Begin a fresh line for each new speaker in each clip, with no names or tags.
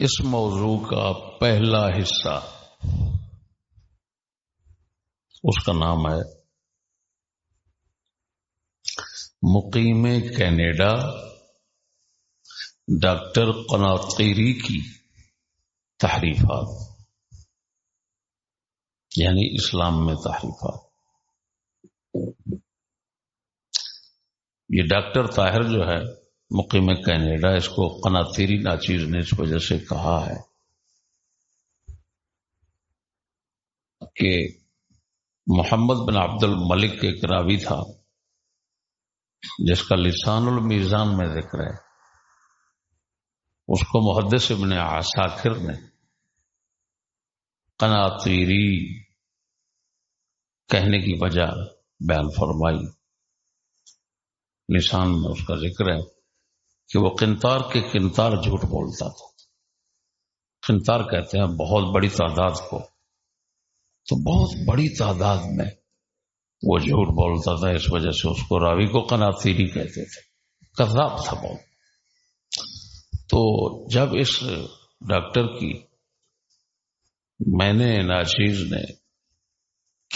اس موضوع کا پہلا حصہ اس کا نام ہے مقیم کینیڈا، ڈاکٹر قناطیری کی تحریفات یعنی اسلام میں تحریفات۔ یہ ڈاکٹر طاہر جو ہے مقیم کینیڈا اس کو قناطیری ناچیز نے اس وجہ سے کہا ہے کہ محمد بن عبد الملک ایک راوی تھا، جس کا لسان المیزان میں ذکر ہے۔ اس کو محدث ابن عساکر نے قناطیری کہنے کی وجہ بیان فرمائی۔ لسان میں اس کا ذکر ہے۔ کہ وہ کنتار کے کنتار جھوٹ بولتا تھا۔ کنتار کہتے ہیں بہت بڑی تعداد کو۔ تو بہت بڑی تعداد میں وہ جھوٹ بولتا تھا، اس وجہ سے اس کو راوی کو قناطیری کہتے تھے۔ کذاب تھا بہت تو جب اس ڈاکٹر کی میں نے ناچیز نے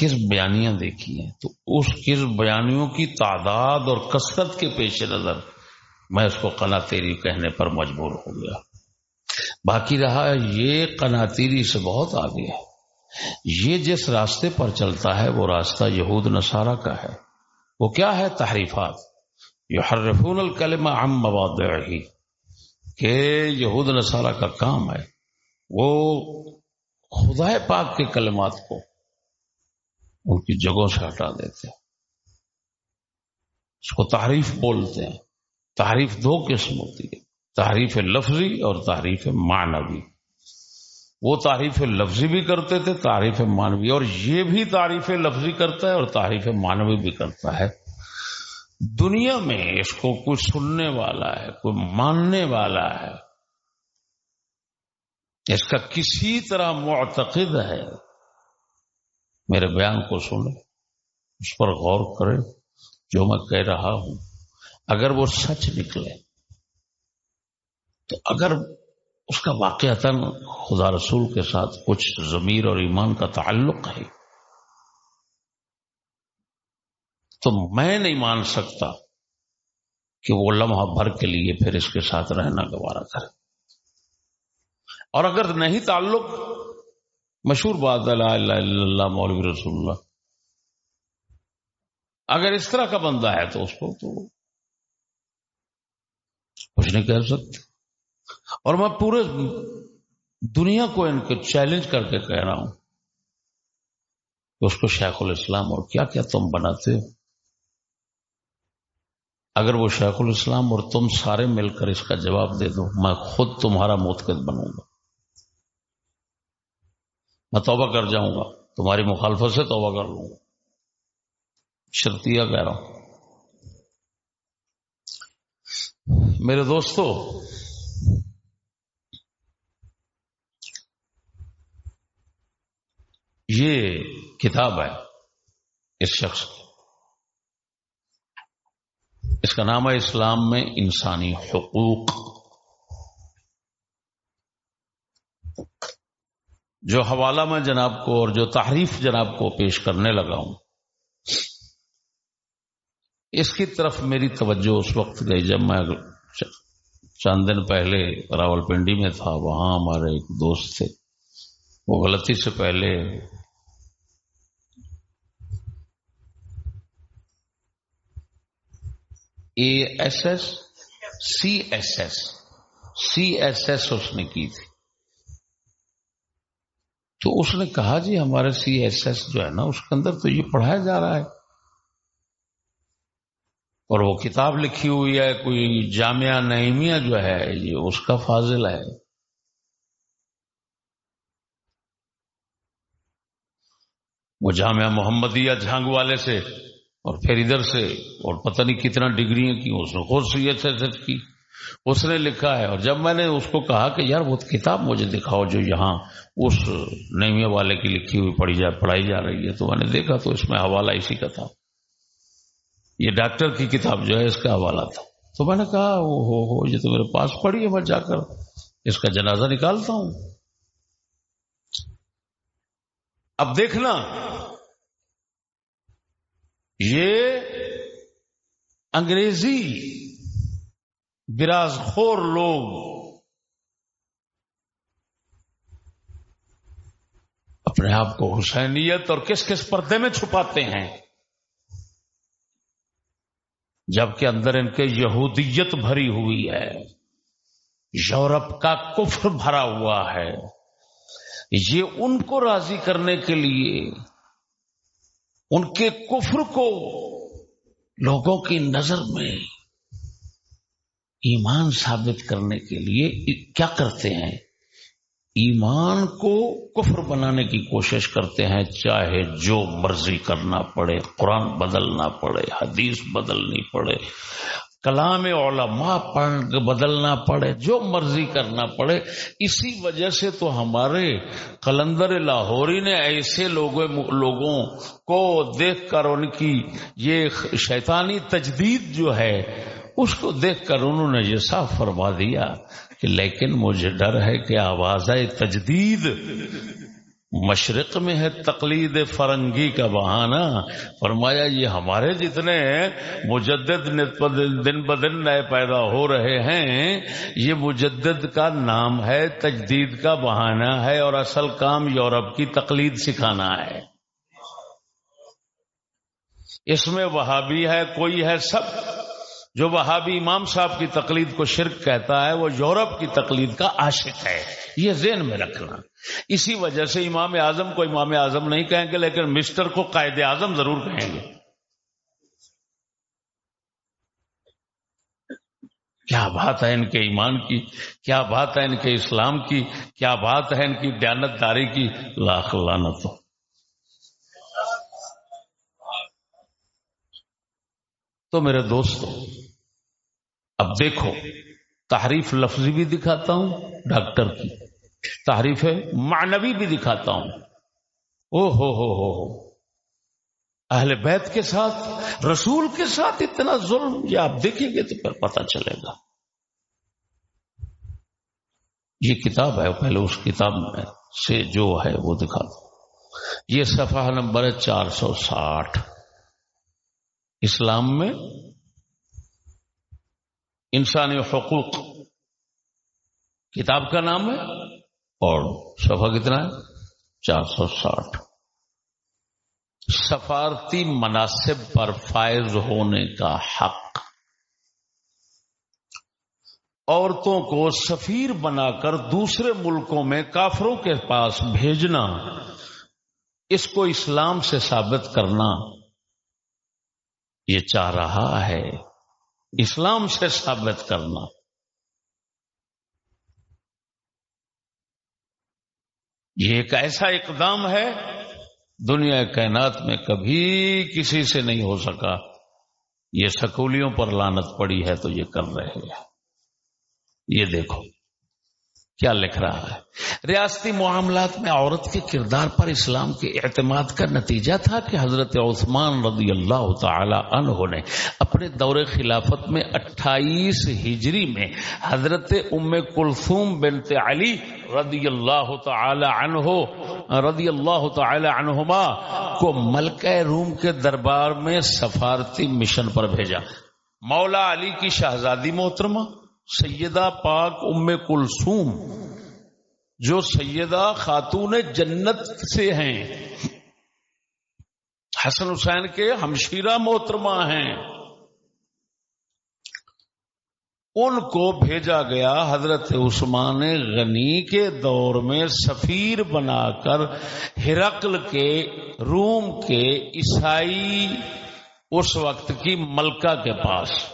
کس بیانیاں دیکھی ہیں، تو اس کس بیانیوں کی تعداد اور کثرت کے پیش نظر میں اس کو قناتیری کہنے پر مجبور ہو گیا۔ باقی رہا یہ قناتیری سے بہت آگے ہے۔ یہ جس راستے پر چلتا ہے وہ راستہ یہود نصارہ کا ہے۔ وہ کیا ہے تحریفات؟ یہ حرفون الکلم عم مواد رہی کہ یہود نصارہ کا کام ہے وہ خدا پاک کے کلمات کو ان کی جگہوں سے ہٹا دیتے ہیں۔ اس کو تعریف بولتے ہیں۔ تعریف دو قسم ہوتی ہے تعریف لفظی اور تعریف معنوی۔ وہ تعریف لفظی بھی کرتے تھے تعریف مانوی اور یہ بھی تعریف لفظی کرتا ہے اور تعریف مانوی بھی کرتا ہے۔ دنیا میں اس کو کوئی سننے والا ہے، کوئی ماننے والا ہے، اس کا کسی طرح معتقد ہے، میرے بیان کو سنے اس پر غور کرے جو میں کہہ رہا ہوں۔ اگر وہ سچ نکلے، تو اگر اس کا واقع خدا رسول کے ساتھ کچھ ضمیر اور ایمان کا تعلق ہے، تو میں نہیں مان سکتا کہ وہ لمحہ بھر کے لیے پھر اس کے ساتھ رہنا گوارا کرے۔ اور اگر نہیں تعلق، مشہور بات اللہ، مولوی رسول اللہ۔ اگر اس طرح کا بندہ ہے تو اس کو تو کچھ نہیں کہہ سکتے اور میں پورے دنیا کو ان کو چیلنج کر کے کہہ رہا ہوں کہ اس کو شیخ الاسلام اور کیا کیا تم بناتے ہو؟ اگر وہ شیخ الاسلام اور تم سارے مل کر اس کا جواب دے دو، میں خود تمہارا متقد بنوں گا۔ میں توبہ کر جاؤں گا، تمہاری مخالفت سے توبہ کر لوں گا۔ شرطیہ کہہ رہا ہوں۔ میرے دوستو، یہ کتاب ہے اس شخص کی۔ اس کا نام ہے اسلام میں انسانی حقوق۔ جو حوالہ میں جناب کو اور جو تحریف جناب کو پیش کرنے لگا ہوں، اس کی طرف میری توجہ اس وقت گئی جب میں چند دن پہلے راول پنڈی میں تھا، وہاں ہمارے ایک دوست تھے۔ وہ غلطی سے پہلے A S S C S S C S S اس نے کی تھی۔ تو اس نے کہا جی ہمارے سی ایس ایس جو ہے نا، اس کے اندر تو یہ پڑھایا جا رہا ہے۔ اور وہ کتاب لکھی ہوئی ہے، کوئی جامعہ نعیمیہ جو ہے، یہ اس کا فاضل ہے۔ وہ جامعہ محمدیہ جھانگ والے سے اور پھر ادھر سے، اور پتہ نہیں کتنا ڈگریاں کی اس نے خود سی ایچ ایس کی۔ اس نے لکھا ہے، اور جب میں نے اس کو کہا کہ یار وہ کتاب مجھے دکھاؤ جو یہاں اس نعیمیہ والے کی لکھی ہوئی پڑھی جا، پڑھائی جا رہی ہے، تو میں نے دیکھا تو اس میں حوالہ اسی کا تھا۔ یہ ڈاکٹر کی کتاب جو ہے اس کا حوالہ تھا۔ تو میں نے کہا وہ ہو ہو، یہ تو میرے پاس پڑھی ہے، میں جا کر اس کا جنازہ نکالتا ہوں۔ اب دیکھنا، یہ انگریزی براز خور لوگ اپنے آپ کو حسینیت اور کس کس پردے میں چھپاتے ہیں۔ جبکہ اندر ان کے یہودیت بھری ہوئی ہے۔ یورپ کا کفر بھرا ہوا ہے۔ یہ ان کو راضی کرنے کے لیے، ان کے کفر کو لوگوں کی نظر میں ایمان ثابت کرنے کے لیے کیا کرتے ہیں؟ ایمان کو کفر بنانے کی کوشش کرتے ہیں، چاہے جو مرضی کرنا پڑے، قرآن بدلنا پڑے، حدیث بدلنی پڑے، کلام علماء پڑھ بدلنا پڑے، جو مرضی کرنا پڑے، اسی وجہ سے تو ہمارے کلندر لاہوری نے ایسے لوگوں لوگوں کو دیکھ کر ان کی یہ شیطانی تجدید جو ہے، اس کو دیکھ کر انہوں نے یہ صاف فرما دیا۔ لیکن مجھے ڈر ہے کہ آواز تجدید۔ مشرق میں ہے تقلید فرنگی کا بہانہ۔ فرمایا، یہ ہمارے جتنے مجدد دن بدن نئے پیدا ہو رہے ہیں، یہ مجدد کا نام ہے، تجدید کا بہانہ ہے اور اصل کام یورپ کی تقلید سکھانا ہے۔ اس میں وہابی ہے، کوئی ہے سب۔ جو وہابی امام صاحب کی تقلید کو شرک کہتا ہے، وہ یورپ کی تقلید کا عاشق ہے۔ یہ ذہن میں رکھنا۔ اسی وجہ سے امام اعظم کو امام اعظم نہیں کہیں گے، لیکن مسٹر کو قائد اعظم ضرور کہیں گے۔ کیا بات ہے ان کے ایمان کی؟ کیا بات ہے ان کے اسلام کی؟ کیا بات ہے ان کی دیانت داری کی؟ لاکھ لانت تو میرے دوستوں اب دیکھو، تحریف لفظی بھی دکھاتا ہوں، ڈاکٹر کی۔ تحریف معنوی بھی دکھاتا ہوں۔ او ہو ہو ہو ہو۔ اہل بیت کے ساتھ، رسول کے ساتھ اتنا ظلم یہ آپ دیکھیں گے تو پھر پتا چلے گا۔ یہ کتاب ہے، پہلے اس کتاب میں سے جو ہے وہ دکھا دو یہ صفحہ نمبر ہے چار سو ساٹھ۔ اسلام میں انسانی حقوق۔ کتاب کا نام ہے اور صفحہ کتنا ہے؟ چار سو ساٹھ۔ سفارتی مناسب پر فائز ہونے کا حق۔ عورتوں کو سفیر بنا کر دوسرے ملکوں میں کافروں کے پاس بھیجنا، اس کو اسلام سے ثابت کرنا، یہ چاہ رہا ہے۔ اسلام سے ثابت کرنا۔ یہ ایک ایسا اقدام ہے، دنیا کائنات میں کبھی کسی سے نہیں ہو سکا۔ یہ سکولیوں پر لانت پڑی ہے تو یہ کر رہے ہیں۔ یہ دیکھو۔ کیا لکھ رہا ہے؟ ریاستی معاملات میں عورت کے کردار پر اسلام کے اعتماد کا نتیجہ تھا کہ حضرت عثمان رضی اللہ تعالی عنہ نے اپنے دور خلافت میں اٹھائیس ہجری میں حضرت ام کلثوم بنت علی رضی اللہ تعالی عنہ، رضی اللہ تعالی عنہما کو ملکہ روم کے دربار میں سفارتی مشن پر بھیجا۔ مولا علی کی شہزادی محترمہ سیدہ پاک ام کلثوم، جو سیدہ خاتون جنت سے ہیں۔ حسن حسین کے ہمشیرہ محترمہ ہیں۔ ان کو بھیجا گیا حضرت عثمان غنی کے دور میں سفیر بنا کر ہرقل کے روم کے عیسائی اس وقت کی ملکہ کے پاس۔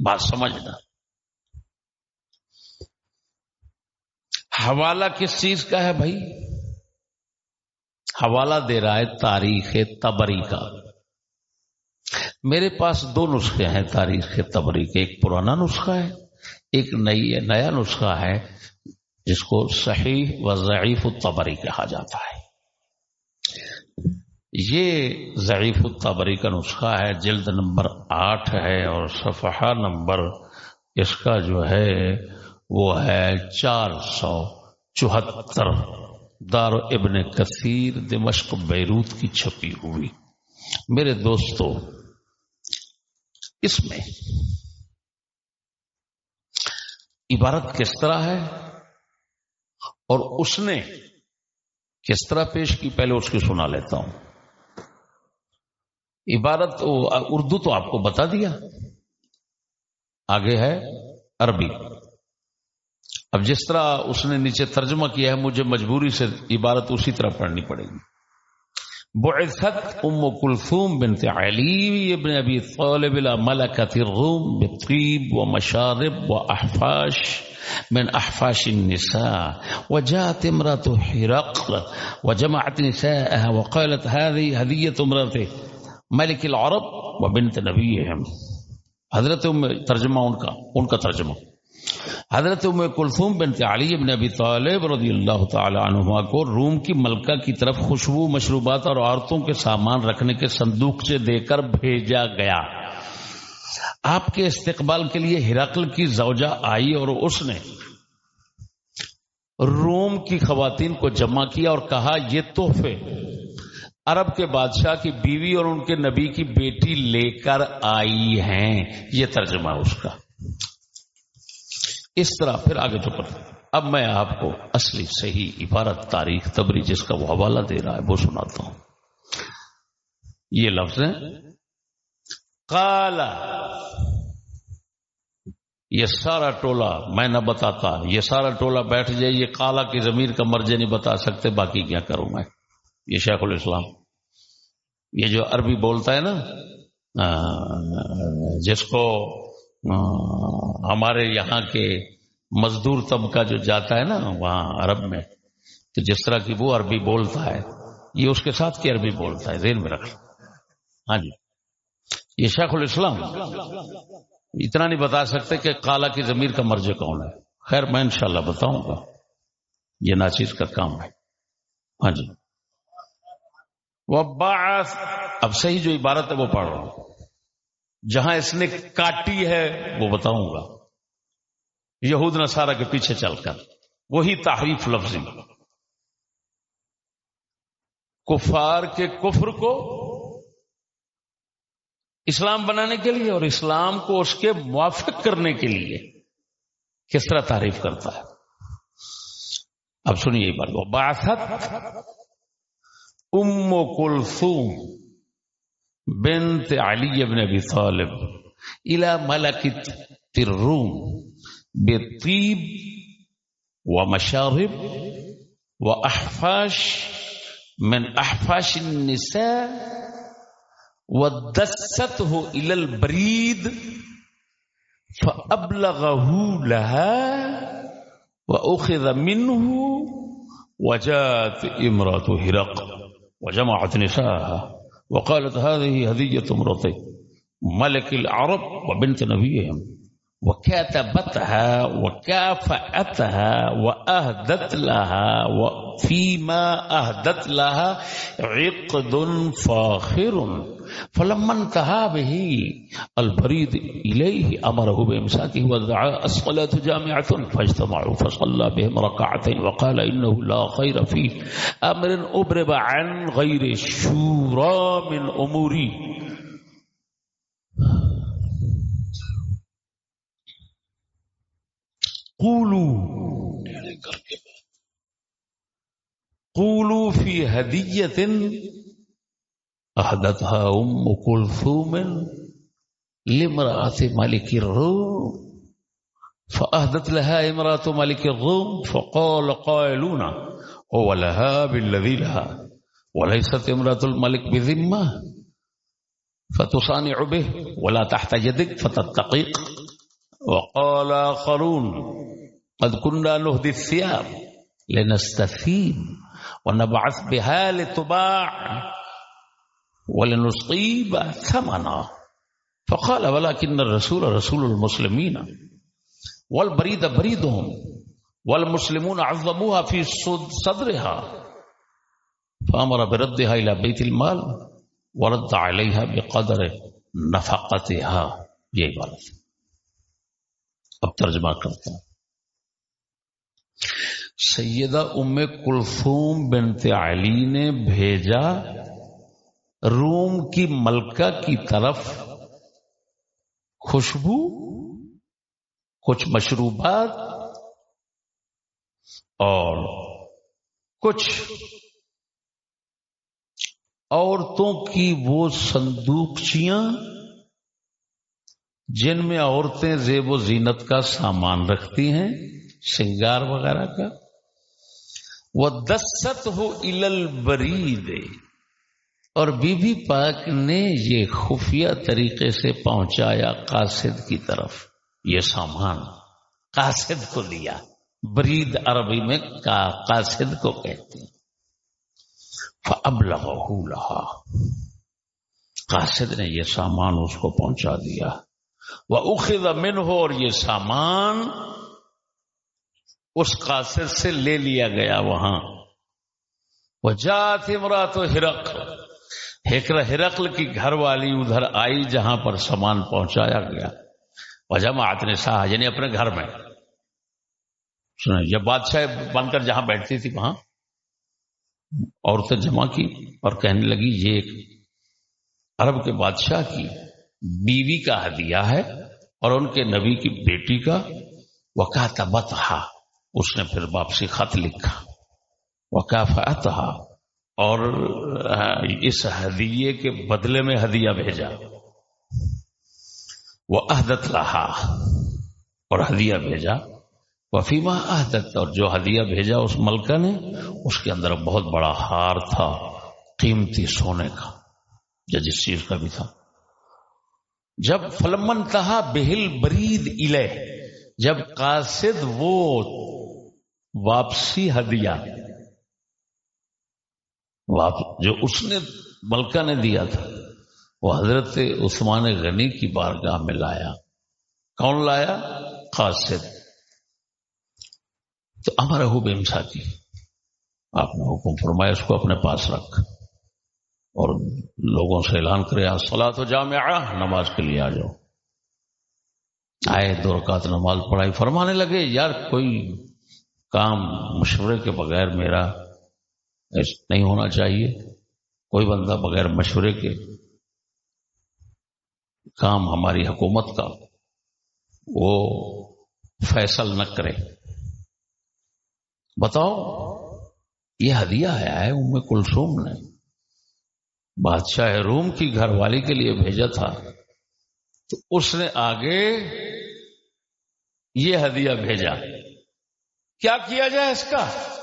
بات سمجھنا حوالہ کس چیز کا ہے بھائی؟ حوالہ دے رہا ہے تاریخ تبری کا۔ میرے پاس دو نسخے ہیں تاریخ تبری کے۔ ایک پرانا نسخہ ہے، ایک نئی، نیا نسخہ ہے، جس کو صحیح و ضعیف التبری کہا جاتا ہے۔ یہ ضعیف التبری کا نسخہ ہے، جلد نمبر آٹھ ہے اور صفحہ نمبر اس کا جو ہے وہ ہے چار سو چوہتر۔ دار ابن کثیر دمشق بیروت کی چھپی ہوئی۔ میرے دوستو، اس میں عبارت کس طرح ہے اور اس نے کس طرح پیش کی؟ پہلے اس کی سنا لیتا ہوں۔ عبارت اردو تو آپ کو بتا دیا۔ آگے ہے عربی۔ اب جس طرح اس نے نیچے ترجمہ کیا ہے، مجھے مجبوری سے عبارت اسی طرح پڑھنی پڑے گی۔ بعثت ام کلثوم بنت علی ابن ابی طالب الى ملکت الروم بطیب و مشارب و احفاش من احفاش النساء وجاءت امرأة حرقل وجمعت نساءها وقالت هذه هدية امرأة ملك العرب وبنت نبيهم حضرت ام ترجمہ ان کا ان کا ترجمہ۔ حضرت ام کلثوم بنت علی ابن ابی طالب رضی اللہ تعالی عنہ کو روم کی ملکہ کی طرف خوشبو، مشروبات اور عورتوں کے سامان رکھنے کے صندوق سے دے کر بھیجا گیا۔ آپ کے استقبال کے لیے ہرقل کی زوجہ آئی اور اس نے روم کی خواتین کو جمع کیا اور کہا، یہ تحفے عرب کے بادشاہ کی بیوی اور ان کے نبی کی بیٹی لے کر آئی ہیں۔ یہ ترجمہ اس کا۔ اس طرح پھر آگے تو پڑھ اب میں آپ کو اصلی صحیح عبارت، تاریخ، تبری جس کا وہ حوالہ دے رہا ہے، وہ سناتا ہوں۔ یہ لفظ ہے۔ کالا یہ سارا ٹولہ میں نہ بتاتا۔ یہ سارا ٹولہ بیٹھ جائے، یہ کالا کی ضمیر کا مرجے نہیں بتا سکتے، باقی کیا کروں میں؟ یہ شیخ الاسلام، یہ جو عربی بولتا ہے نا جس کو ہمارے یہاں کے مزدور طبقہ جو جاتا ہے نا، وہاں عرب میں، تو جس طرح کی وہ عربی بولتا ہے، یہ اس کے ساتھ کی عربی بولتا ہے، ذہن میں رکھ ہاں جی۔ یہ شیخ الاسلام، اتنا نہیں بتا سکتے کہ کالا کی ضمیر کا مرض کون ہے۔ خیر، میں انشاءاللہ بتاؤں گا۔ یہ ناچیز کا کام ہے۔ ہاں جی۔ وہ اب صحیح جو عبارت ہے وہ پڑھ رہا ہوں۔ جہاں اس نے کاٹی ہے وہ بتاؤں گا۔ یہود نصارہ کے پیچھے چل کر۔ وہی تحریف لفظی۔ کفار کے کفر کو اسلام بنانے کے لیے اور اسلام کو اس کے موافق کرنے کے لیے کس طرح تعریف کرتا ہے؟ اب سنیے بات۔ وہ باسط ام کلثوم بنت علي بن ابي طالب الى ملكه الروم بطيب ومشارب واحفاش من احفاش النساء ودسته الى البريد فابلغه لها واخذ منه وجاءت امراه هرق وجمعت نساءها وقالت هذه هدية امرتي ملك العرب وبنت نبيهم، وكاتبتها وكافأتها وأهدت لها وفيما أهدت لها عقد فاخر. فلما انتهى به البريد إليه أمره بإمساكه ودعا الصلاة جامعة فاجتمعوا فصلى بهم ركعتين وقال لا خير عن غير من أموري قولوا قولوا في هدية أحدثها أم كلثوم لامرأة ملك الروم. فأهدت لها امرأة ملك الروم، فقال قائلون هو لها بالذي لها، وليست امرأة الملك بذمة. فتصانع به، ولا تحت يدك فتتقيق. وقال آخرون قد كنا نهدي الثياب لنستفيد ونبعث بها لتباع. ولنصيب ثمنا. فقال، ولكن الرسول رسول المسلمين والبريد بريدهم، والمسلمون عظموها في صدرها. فأمر بردها إلى بيت المال، ورد عليها بقدر نفقتها. یہ عبارت اب ترجمہ کرتا ہوں سیدہ ام کلثوم بنت علی نے بھیجا روم کی ملکہ کی طرف خوشبو، کچھ مشروبات اور کچھ عورتوں کی وہ صندوقچیاں جن میں عورتیں زیب و زینت کا سامان رکھتی ہیں، سنگار وغیرہ کا۔ وہ دست ہو الل بری اور بی بی پاک نے یہ خفیہ طریقے سے پہنچایا قاصد کی طرف۔ یہ سامان قاصد کو دیا برید عربی میں قاصد کو کہتے ہیں۔ اب لگا قاصد نے یہ سامان اس کو پہنچا دیا۔ وہ اخذ من ہو اور یہ سامان اس قاصد سے لے لیا گیا وہاں۔ وہ جات مرات ہرق۔ ہکر ہرقل کی گھر والی ادھر آئی جہاں پر سامان پہنچایا گیا۔ وجہ آتنے شاہ یعنی اپنے گھر میں۔ یہ بادشاہ بن کر جہاں بیٹھتی تھی، وہاں عورتیں جمع کی اور کہنے لگی، یہ ایک عرب کے بادشاہ کی بیوی کا ہدیہ ہے اور ان کے نبی کی بیٹی کا۔ وقا تبت اس نے پھر واپسی خط لکھا۔ وقافت اور اس ہدیے کے بدلے میں ہدیہ بھیجا۔ وہ عہدت رہا اور ہدیہ بھیجا۔ وفیمہ عہدت اور جو ہدیہ بھیجا اس ملکہ نے، اس کے اندر بہت بڑا ہار تھا، قیمتی سونے کا یا جس چیز کا بھی تھا۔ جب فلمن کہا بہل برید الہ جب قاصد وہ واپسی ہدیہ جو اس نے ملکہ نے دیا تھا، وہ حضرت عثمان غنی کی بارگاہ میں لایا۔ کون لایا؟ قاصد تو ہمارا ہو بیمسا کی آپ نے حکم فرمایا، اس کو اپنے پاس رکھ۔ اور لوگوں سے اعلان کرے سلا تو جا میں آیا نماز کے لیے آ جاؤ۔ آئے، دو رکعت نماز پڑھائی۔ فرمانے لگے، یار، کوئی کام مشورے کے بغیر میرا نہیں ہونا چاہیے۔ کوئی بندہ بغیر مشورے کے کام ہماری حکومت کا وہ فیصل نہ کرے۔ بتاؤ، یہ ہدیہ ہے ام کلسوم نے۔ بادشاہ روم کی گھر والی کے لیے بھیجا تھا۔ تو اس نے آگے یہ ہدیہ بھیجا۔ کیا کیا جائے اس کا؟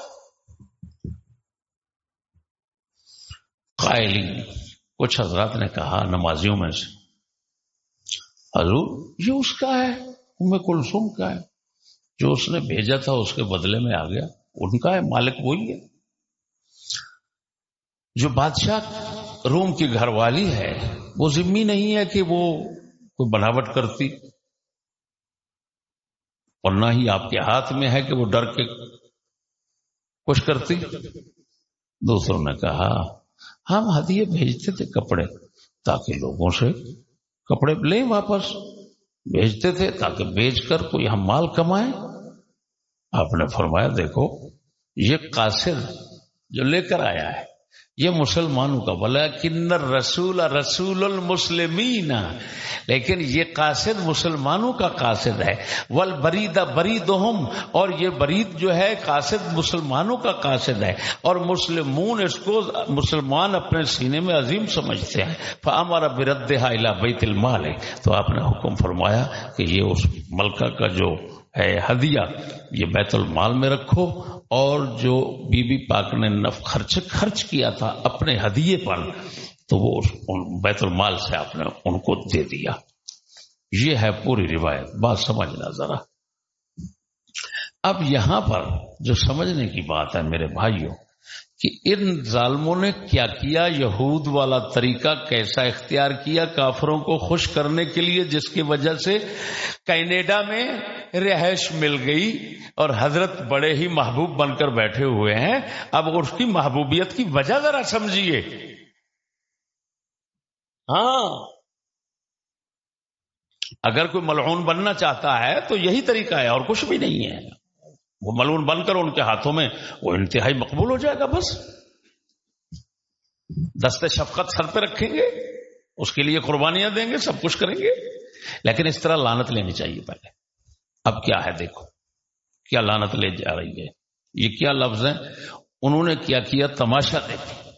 قائلی کچھ حضرات نے کہا نمازیوں میں سے، حضور، یہ اس کا ہے، ام کلسوم کا ہے۔ جو اس نے بھیجا تھا اس کے بدلے میں آ گیا، ان کا ہے، مالک وہی ہے۔ جو بادشاہ روم کی گھر والی ہے، وہ ذمہ نہیں ہے کہ وہ کوئی بناوٹ کرتی، اور نہ ہی آپ کے ہاتھ میں ہے کہ وہ ڈر کے کچھ کرتی۔ دوسروں نے کہا ہم ہدیے بھیجتے تھے کپڑے تاکہ لوگوں سے کپڑے لیں واپس۔ بھیجتے تھے تاکہ بیچ کر کوئی ہم مال کمائیں۔ آپ نے فرمایا، دیکھو، یہ قاصر جو لے کر آیا ہے یہ مسلمانوں کا بلا کنر رسول رسول المسلمین۔ لیکن یہ قاصد مسلمانوں کا قاصد ہے۔ ول برید برید اور یہ برید جو ہے قاصد مسلمانوں کا قاصد ہے۔ اور مسلمون اس کو مسلمان اپنے سینے میں عظیم سمجھتے ہیں۔ ہمارا برد بیت المال۔ ہے تو آپ نے حکم فرمایا کہ یہ اس ملکہ کا جو ہدیہ، یہ بیت المال میں رکھو اور جو بی بی پاک نے نف خرچ خرچ کیا تھا اپنے ہدیے پر، تو وہ بیت المال سے آپ نے ان کو دے دیا۔ یہ ہے پوری روایت۔ بات سمجھنا ذرا۔ اب یہاں پر جو سمجھنے کی بات ہے میرے بھائیوں کہ ان ظالموں نے کیا کیا؟ یہود والا طریقہ کیسا اختیار کیا کافروں کو خوش کرنے کے لیے جس کی وجہ سے کینیڈا میں رہائش مل گئی اور حضرت بڑے ہی محبوب بن کر بیٹھے ہوئے ہیں؟ اب اس کی محبوبیت کی وجہ ذرا سمجھیے۔ ہاں۔ اگر کوئی ملعون بننا چاہتا ہے تو یہی طریقہ ہے اور کچھ بھی نہیں ہے۔ وہ ملعون بن کر ان کے ہاتھوں میں، وہ انتہائی مقبول ہو جائے گا بس۔ دست شفقت سر پہ رکھیں گے، اس کے لیے قربانیاں دیں گے، سب کچھ کریں گے۔ لیکن اس طرح لانت لینی چاہیے پہلے۔ اب کیا ہے دیکھو، کیا لانت لے جا رہی ہے؟ یہ کیا لفظ ہے انہوں نے کیا کیا؟ تماشا دیکھی۔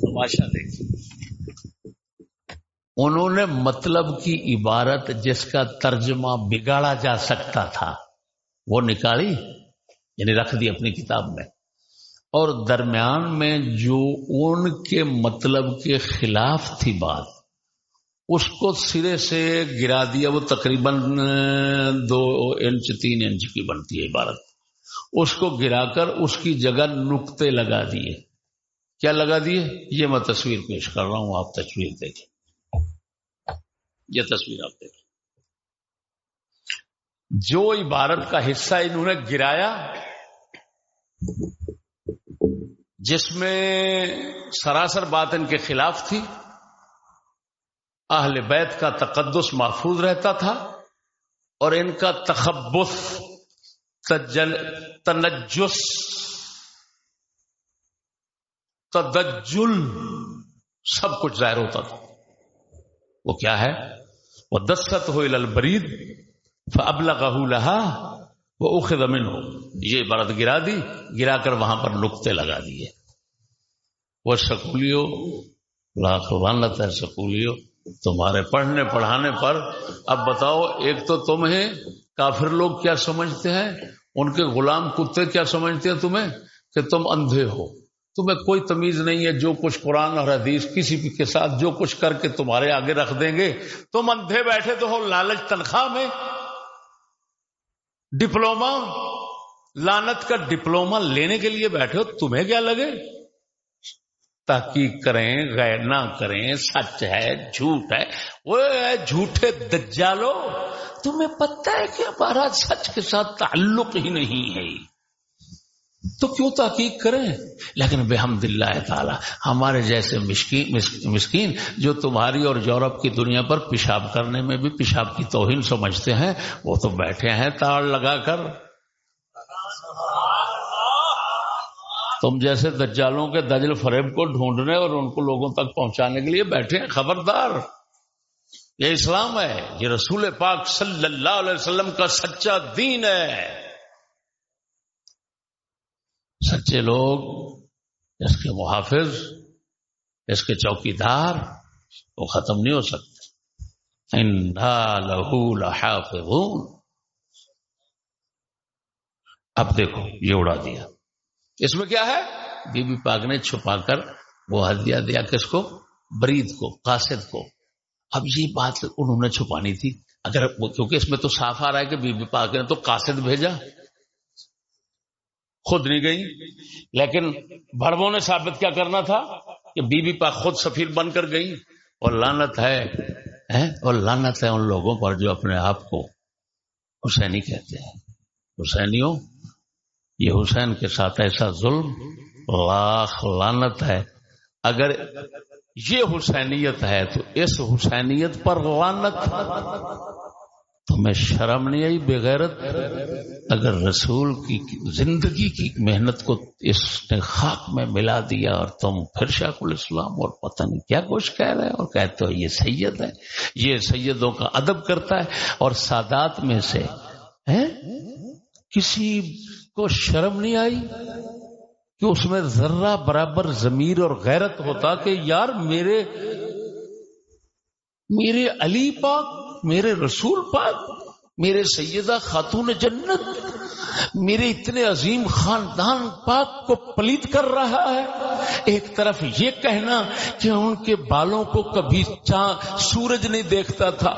تماشا دیکھی۔ انہوں نے مطلب کی عبارت جس کا ترجمہ بگاڑا جا سکتا تھا۔ وہ نکالی یعنی رکھ دی اپنی کتاب میں۔ اور درمیان میں جو ان کے مطلب کے خلاف تھی بات، اس کو سرے سے گرا دیا، وہ تقریباً دو انچ، تین انچ کی بنتی ہے عبارت۔ اس کو گرا کر اس کی جگہ نقطے لگا دیے۔ کیا لگا دیے؟ یہ میں تصویر پیش کر رہا ہوں، آپ تصویر دیکھیں۔ یہ تصویر آپ دیکھیں۔ جو عبارت کا حصہ انہوں نے گرایا، جس میں سراسر بات ان کے خلاف تھی، اہل بیت کا تقدس محفوظ رہتا تھا اور ان کا تخبص تنجس، تدجل، سب کچھ ظاہر ہوتا تھا۔ وہ کیا ہے؟ وہ دست ہو البرید ابلغ لہا وہ اخذ امن ہو یہ عبارت گرا دی، گرا کر وہاں پر نقطے لگا دیے۔ وہ سکولیو لاکھ ہے سکولیو تمہارے پڑھنے پڑھانے پر۔ اب بتاؤ، ایک تو تمہیں کافر لوگ کیا سمجھتے ہیں؟ ان کے غلام کتے کیا سمجھتے ہیں تمہیں؟ کہ تم اندھے ہو۔ تمہیں کوئی تمیز نہیں ہے، جو کچھ قرآن اور حدیث کسی بھی کے ساتھ جو کچھ کر کے تمہارے آگے رکھ دیں گے۔ تم اندھے بیٹھے تو ہو، لالچ تنخواہ میں۔ ڈپلوما لانت کا ڈپلوما لینے کے لیے بیٹھے ہو، تمہیں کیا لگے؟ تحقیق کریں، غیر نہ کریں، سچ ہے، جھوٹ ہے، وہ جھوٹے دجالو تمہیں پتہ ہے کہ ہمارا سچ کے ساتھ تعلق ہی نہیں ہے۔ تو کیوں تحقیق کریں؟ لیکن بحمد اللہ تعالی، ہمارے جیسے مسکین جو تمہاری اور یورپ کی دنیا پر پیشاب کرنے میں بھی پیشاب کی توہین سمجھتے ہیں، وہ تو بیٹھے ہیں تاڑ لگا کر۔ تم جیسے دجالوں کے دجل فریب کو ڈھونڈنے اور ان کو لوگوں تک پہنچانے کے لیے بیٹھے ہیں، خبردار۔ یہ اسلام ہے، یہ رسول پاک صلی اللہ علیہ وسلم کا سچا دین ہے۔ سچے لوگ، اس کے محافظ، اس کے چوکی دار وہ ختم نہیں ہو سکتے۔ لہو لحافظون۔ اب دیکھو، یہ اڑا دیا۔ اس میں کیا ہے؟ بی بی پاک نے چھپا کر وہ ہدیہ دیا کس کو؟ برید کو، قاصد کو۔ اب یہ بات انہوں نے چھپانی تھی۔ اگر کیونکہ اس میں تو صاف آ رہا ہے کہ بی بی پاک نے تو قاصد بھیجا۔ خود نہیں گئی لیکن بڑبوں نے ثابت کیا کرنا تھا کہ بی بی پاک خود سفیر بن کر گئی اور لانت ہے اور لانت ہے ان لوگوں پر جو اپنے آپ کو حسینی کہتے ہیں۔ حسینیوں، یہ حسین کے ساتھ ایسا ظلم لاکھ لانت ہے۔ اگر یہ حسینیت ہے تو اس حسینیت پر لانت تمہیں شرم نہیں آئی، بغیرت اگر رسول کی زندگی کی محنت کو اس نے خاک میں ملا دیا اور تم پھر شیخ الاسلام اور پتہ نہیں کیا کچھ کہہ رہے اور کہتے ہو یہ سید ہے یہ سیدوں کا ادب کرتا ہے اور سادات میں سے کسی کو شرم نہیں آئی کہ اس میں ذرہ برابر ضمیر اور غیرت ہوتا کہ یار میرے میرے علی پاک میرے رسول پاک، میرے سیدہ خاتون جنت، میرے اتنے عظیم خاندان پاک کو پلیت کر رہا ہے۔ ایک طرف یہ کہنا کہ ان کے بالوں کو کبھی چاند سورج نہیں دیکھتا تھا۔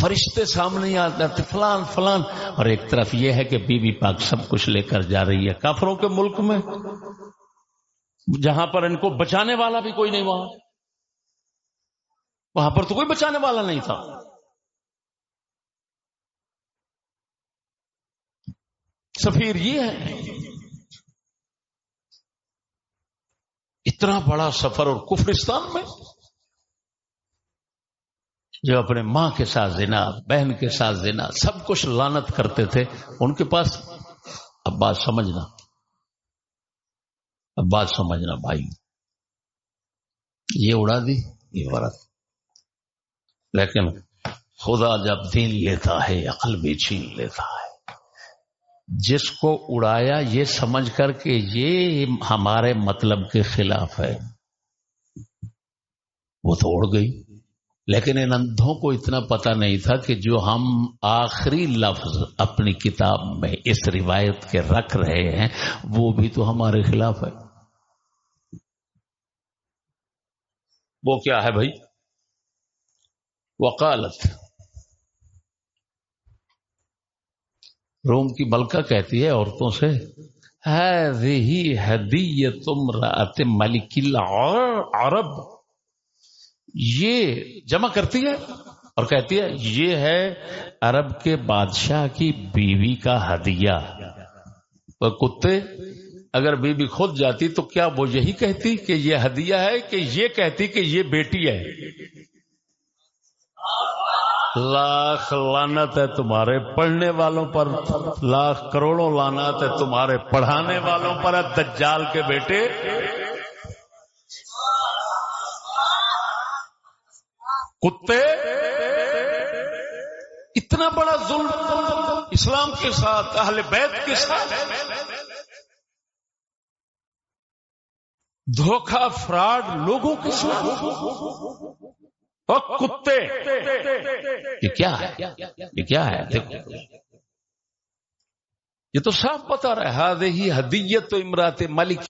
فرشتے سامنے آتے فلان فلان۔ اور ایک طرف یہ ہے کہ بی بی پاک سب کچھ لے کر جا رہی ہے کافروں کے ملک میں۔ جہاں پر ان کو بچانے والا بھی کوئی نہیں وہاں۔ وہاں پر تو کوئی بچانے والا نہیں تھا۔ سفیر یہ ہے، اتنا بڑا سفر اور کفرستان میں، جو اپنے ماں کے ساتھ زنا، بہن کے ساتھ زنا، سب کچھ لانت کرتے تھے، ان کے پاس اب بات سمجھنا۔ اب بات سمجھنا، بھائی، یہ اڑا دی، یہ ورت لیکن خدا جب دین لیتا ہے، عقل بھی چھین لیتا ہے۔ جس کو اڑایا، یہ سمجھ کر کہ یہ ہمارے مطلب کے خلاف ہے۔ وہ تو اڑ گئی۔ لیکن ان اندھوں کو اتنا پتا نہیں تھا کہ جو ہم آخری لفظ اپنی کتاب میں اس روایت کے رکھ رہے ہیں، وہ بھی تو ہمارے خلاف ہے۔ وہ کیا ہے بھائی؟ وکالت روم کی ملکہ کہتی ہے عورتوں سے تم رات ملک عرب یہ جمع کرتی ہے اور کہتی ہے، یہ ہے عرب کے بادشاہ کی بیوی کا ہدیہ کتے، اگر بیوی خود جاتی تو کیا وہ یہی کہتی کہ یہ ہدیہ ہے کہ یہ کہتی کہ یہ بیٹی ہے؟ لاکھ لانت ہے تمہارے پڑھنے والوں پر، لاکھ کروڑوں لانت ہے تمہارے پڑھانے والوں پر دجال کے بیٹے۔ کتے۔ اتنا بڑا ظلم اسلام کے ساتھ، اہل بیت کے ساتھ۔ دھوکہ، فراڈ لوگوں کے ساتھ۔ کتے۔ یہ کیا ہے؟ یہ کیا ہے؟ دیکھو۔ یہ تو صاف پتا رہا ہی حدیت تو امرات ملک۔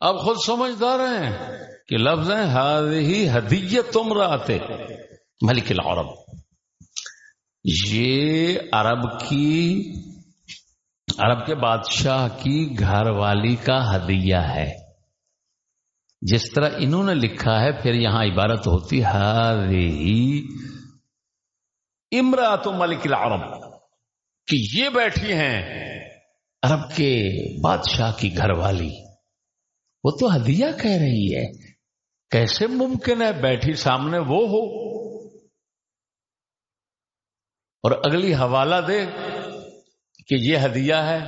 اب خود سمجھدار ہیں کہ لفظ ہیں ہاد ہی حدیت امرات ملک العرب۔ یہ عرب کی، عرب کے بادشاہ کی گھر والی کا ہدیہ ہے۔ جس طرح انہوں نے لکھا ہے، پھر یہاں عبارت ہوتی ہے امراۃ ملک العرب، کہ یہ بیٹھی ہیں عرب کے بادشاہ کی گھر والی۔ وہ تو ہدیہ کہہ رہی ہے۔ کیسے ممکن ہے بیٹھی سامنے وہ ہو؟ اور اگلی حوالہ دے کہ یہ ہدیہ ہے۔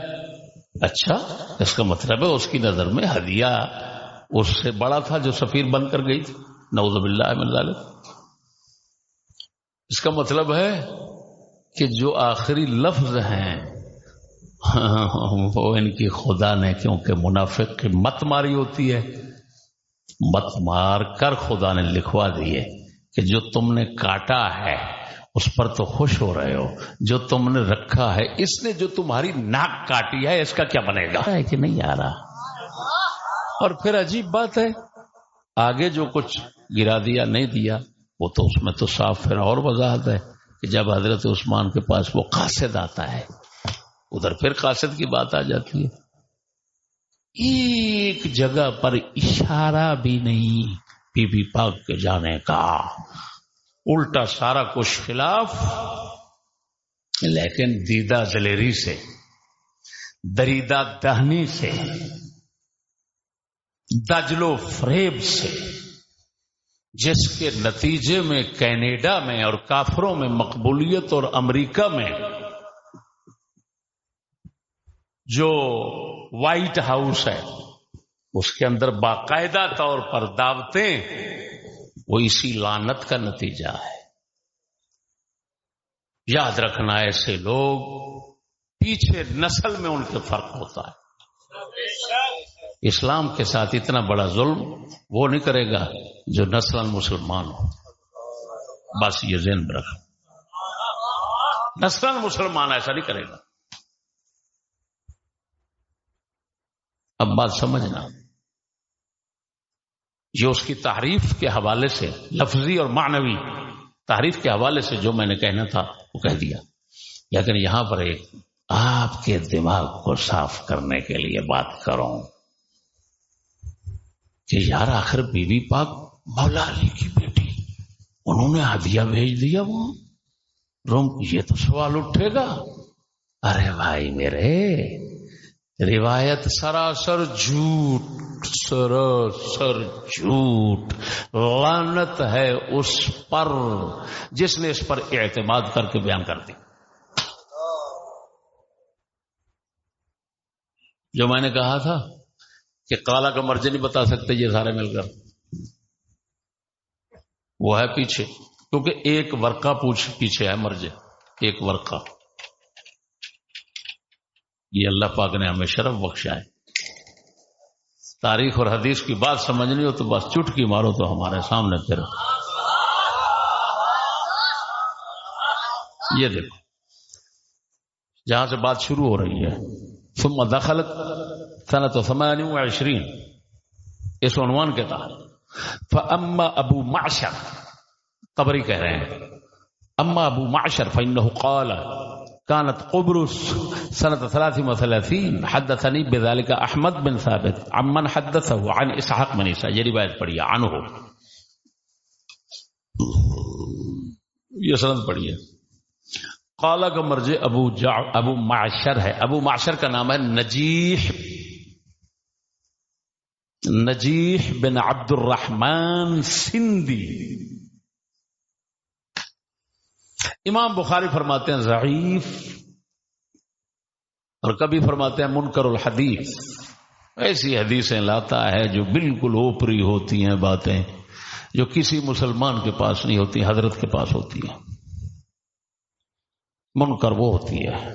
اچھا اس کا مطلب ہے اس کی نظر میں ہدیہ اس سے بڑا تھا جو سفیر بن کر گئی تھی۔ نوز باللہ من ذالک۔ اس کا مطلب ہے کہ جو آخری لفظ ہیں، وہ ان کی خدا نے، کیونکہ منافق کی مت ماری ہوتی ہے، مت مار کر خدا نے لکھوا دیے کہ جو تم نے کاٹا ہے، اس پر تو خوش ہو رہے ہو۔ جو تم نے رکھا ہے، اس نے جو تمہاری ناک کاٹی ہے، اس کا کیا بنے گا؟ ہے کہ نہیں آ رہا؟ اور پھر عجیب بات ہے، آگے جو کچھ گرا دیا، نہیں دیا، وہ تو اس میں تو صاف پھر اور وضاحت ہے کہ جب حضرت عثمان کے پاس وہ قاصد آتا ہے، ادھر پھر قاصد کی بات آ جاتی ہے۔ ایک جگہ پر اشارہ بھی نہیں، بی بی پاک کے جانے کا۔ الٹا سارا کچھ خلاف۔ لیکن دیدہ دلیری سے، دریدہ دہنی سے دجلو فریب سے، جس کے نتیجے میں کینیڈا میں اور کافروں میں مقبولیت اور امریکہ میں، جو وائٹ ہاؤس ہے، اس کے اندر باقاعدہ طور پر دعوتیں، وہ اسی لانت کا نتیجہ ہے۔ یاد رکھنا، ایسے لوگ پیچھے نسل میں ان کے فرق ہوتا ہے۔ اسلام کے ساتھ اتنا بڑا ظلم وہ نہیں کرے گا جو نسل مسلمان ہو۔ بس یہ ذہن میں رکھ نسل مسلمان ایسا نہیں کرے گا۔ اب بات سمجھنا۔ یہ اس کی تعریف کے حوالے سے لفظی اور معنوی تعریف کے حوالے سے جو میں نے کہنا تھا وہ کہہ دیا۔ لیکن یہاں پر ایک آپ کے دماغ کو صاف کرنے کے لیے بات کروں۔ کہ یار آخر بی بی پاک مولا علی کی بیٹی، انہوں نے ہدیہ بھیج دیا وہ روم، یہ تو سوال اٹھے گا۔ ارے بھائی میرے، روایت سراسر جھوٹ سر جھوٹ۔ لانت ہے اس پر جس نے اس پر اعتماد کر کے بیان کر دی۔ جو میں نے کہا تھا کہ کالا کا مرضی نہیں بتا سکتے یہ سارے مل کر۔ وہ ہے پیچھے۔ کیونکہ ایک ورقہ پوچھ پیچھے ہے مرجے ایک ورقہ۔ یہ اللہ پاک نے ہمیں شرف بخشا ہے۔ تاریخ اور حدیث کی بات سمجھنی ہو تو بس چٹکی مارو تو ہمارے سامنے پھر۔ یہ دیکھو۔ جہاں سے بات شروع ہو رہی ہے۔ ثم دخلت۔ سنت ثمان وعشرین اس عنوان کے تحت۔ فاما ابو معشر۔ قبری کہہ رہے ہیں۔ اما ابو معشر فانه قال، كانت قبرص سنة ثلاث وثلاثين۔ حدثني بذلك أحمد بن ثابت۔ عمن حدثه عن إسحاق بن إسحاق۔ یہ روایت پڑھی عنه یہ سند پڑھی ہے۔ قال کا مرج ابو جع ابو معشر ہے۔ ابو معشر کا نام ہے نجیح نجیح بن عبد الرحمن سندی امام بخاری فرماتے ہیں ضعیف اور کبھی فرماتے ہیں منکر الحدیث۔ ایسی حدیثیں لاتا ہے جو بالکل اوپری ہوتی ہیں باتیں، جو کسی مسلمان کے پاس نہیں ہوتی، حضرت کے پاس ہوتی ہیں۔ منکر وہ ہوتی ہے۔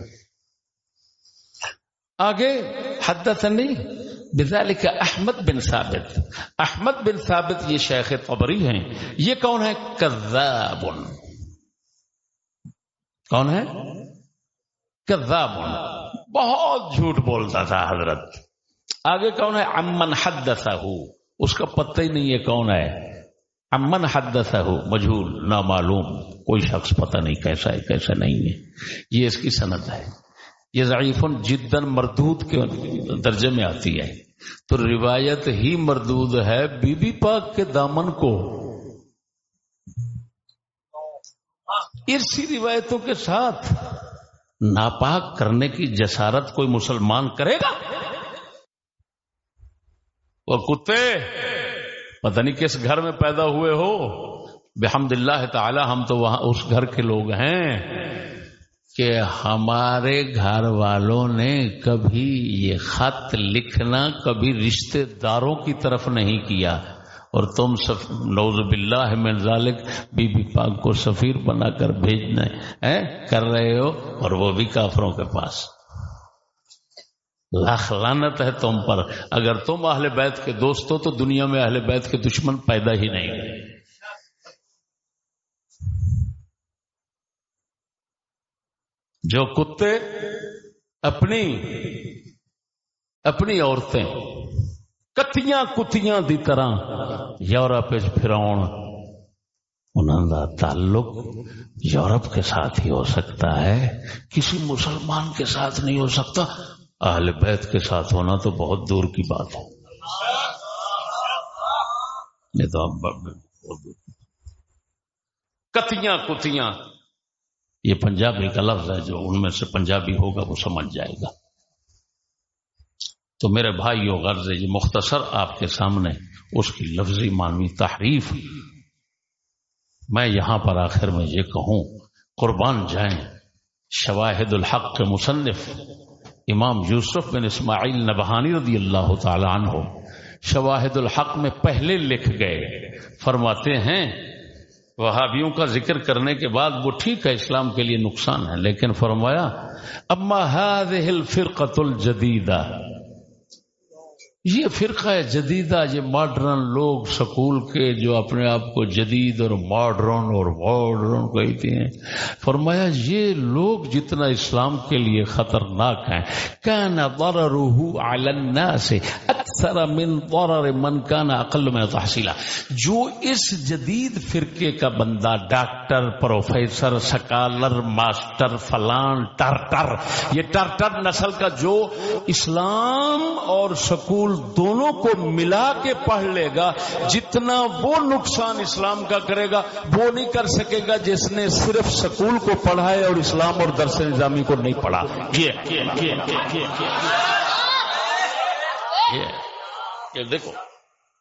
آگے حدت نہیں بذالک احمد بن ثابت. احمد بن ثابت یہ شیخ طبری ہیں. یہ کون ہے کذاب کون ہے کذاب بہت جھوٹ بولتا تھا حضرت. آگے کون ہے؟ امن حد اس کا پتہ ہی نہیں ہے کون ہے. امن حد مجھول، نامعلوم. کوئی شخص پتہ نہیں کیسا ہے، کیسا نہیں ہے. یہ اس کی صنعت ہے. یہ ضعیف جدن مردود کے درجے میں آتی ہے۔ تو روایت ہی مردود ہے بی بی پاک کے دامن کو۔ ارسی روایتوں کے ساتھ ناپاک کرنے کی جسارت کوئی مسلمان کرے گا؟ وہ کتے، پتہ نہیں کس گھر میں پیدا ہوئے ہو۔ بحمد اللہ تعالی ہم تو وہاں اس گھر کے لوگ ہیں۔ کہ ہمارے گھر والوں نے کبھی یہ خط لکھنا کبھی رشتے داروں کی طرف نہیں کیا۔ اور تم نوز باللہ من ذالک، بی بی پاک کو سفیر بنا کر بھیجنا کر رہے ہو، اور وہ بھی کافروں کے پاس۔ لاکھ لانت ہے تم پر۔ اگر تم اہل بیت کے دوست ہو تو دنیا میں اہل بیت کے دشمن پیدا ہی نہیں۔ جو کتے اپنی اپنی عورتیں کتیاں کتیاں دی طرح یورپ فراؤن انہوں کا تعلق یورپ کے ساتھ ہی ہو سکتا ہے، کسی مسلمان کے ساتھ نہیں ہو سکتا۔ اہل بیت کے ساتھ ہونا تو بہت دور کی بات ہے۔ یہ تو کتیاں کتیاں یہ پنجابی کا لفظ ہے، جو ان میں سے پنجابی ہوگا، وہ سمجھ جائے گا۔ تو میرے بھائی غرض یہ مختصر آپ کے سامنے اس کی لفظی مانوی تحریف۔ میں یہاں پر آخر میں یہ کہوں، قربان جائیں شواہد الحق کے مصنف امام یوسف بن اسماعیل نبہانی رضی اللہ تعالی عنہ شواہد الحق میں پہلے لکھ گئے۔ فرماتے ہیں وہابیوں کا ذکر کرنے کے بعد وہ ٹھیک ہے، اسلام کے لیے نقصان ہے۔ لیکن فرمایا، اما هذه الفرقه الجديده یہ فرقہ جدیدہ، یہ ماڈرن لوگ سکول کے جو اپنے آپ کو جدید اور ماڈرن اور ماڈرن کہتے ہیں۔ فرمایا، یہ لوگ جتنا اسلام کے لیے خطرناک ہیں۔ کہنا ضرر سے اکثر من ضرر من کانا عقل میں تحصیلہ جو اس جدید فرقے کا بندہ، ڈاکٹر، پروفیسر، سکالر، ماسٹر، فلان ٹرٹر یہ ٹرٹر نسل کا جو اسلام اور سکول دونوں کو ملا کے پڑھ لے گا، جتنا وہ نقصان اسلام کا کرے گا، وہ نہیں کر سکے گا جس نے صرف سکول کو پڑھا ہے اور اسلام اور درس نظامی کو نہیں پڑھا۔ یہ دیکھو،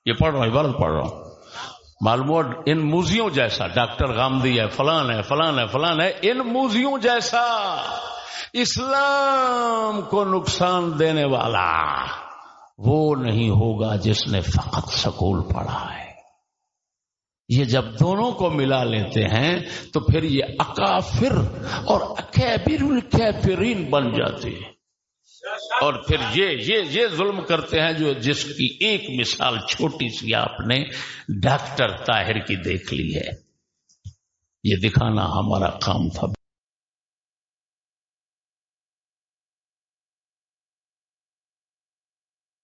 یہ پڑھ رہا ہوں، عبارت پڑھ رہا ہوں۔ معلوم ان موزیوں جیسا، ڈاکٹر گاندھی ہے، فلان ہے فلان ہے فلان ہے، ان موزیوں جیسا۔ اسلام کو نقصان دینے والا۔ وہ نہیں ہوگا جس نے فقط سکول پڑھا ہے۔ یہ جب دونوں کو ملا لیتے ہیں تو پھر یہ اکافر اور اکیبر الکیفرین بن جاتے ہیں۔ اور پھر یہ یہ یہ ظلم کرتے ہیں جو جس کی ایک مثال چھوٹی سی آپ نے ڈاکٹر طاہر کی دیکھ لی ہے۔ یہ دکھانا ہمارا کام تھا۔